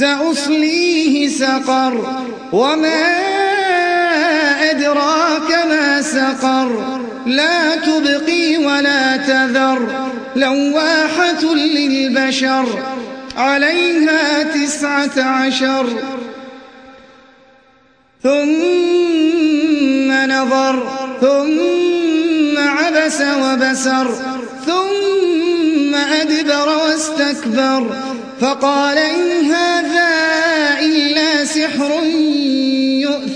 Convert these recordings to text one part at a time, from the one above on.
سأصليه سقر وما أدراك ما سقر لا تبقي ولا تذر لواحة للبشر عليها تسعة عشر ثم نظر ثم عبس وبسر ثم أدبر واستكبر فقال إن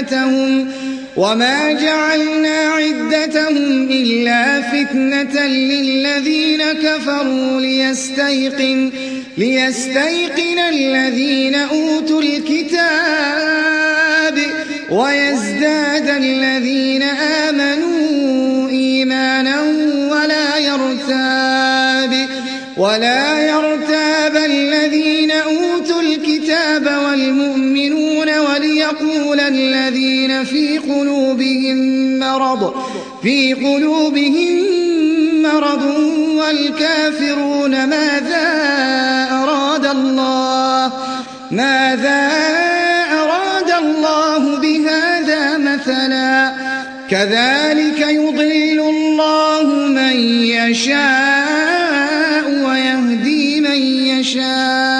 عدتهم وما جعلنا عدتهم إلا فتنة للذين كفروا ليستيقن ليستيقن الذين أوتوا الكتاب ويزداد الذين آمنوا إيمانا ولا يرتاب ولا الكتاب والمؤمنون وليقول الذين في قلوبهم مرض في قلوبهم مرض والكافرون ماذا أراد الله؟ ماذا أراد الله بهذا مثلا؟ كذلك يضل الله من يشاء ويهدي من يشاء.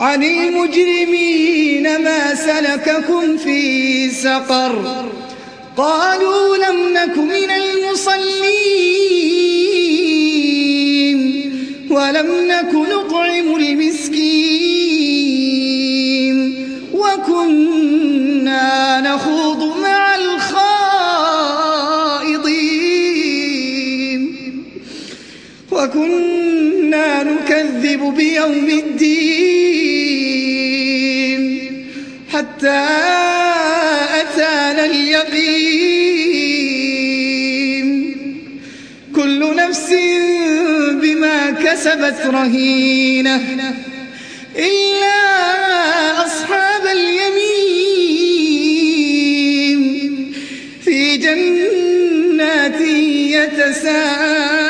عن المجرمين ما سلككم في سقر. قالوا لم نك من المصلين ولم نك نطعم المسكين. وكنا نكذب بيوم الدين حتى أتانا اليقين. كل نفس كسبت رهينة إلا أصحاب اليمين. في جنات يتساءلون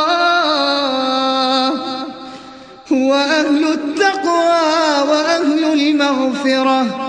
أهل التقوى وأهل المغفرة.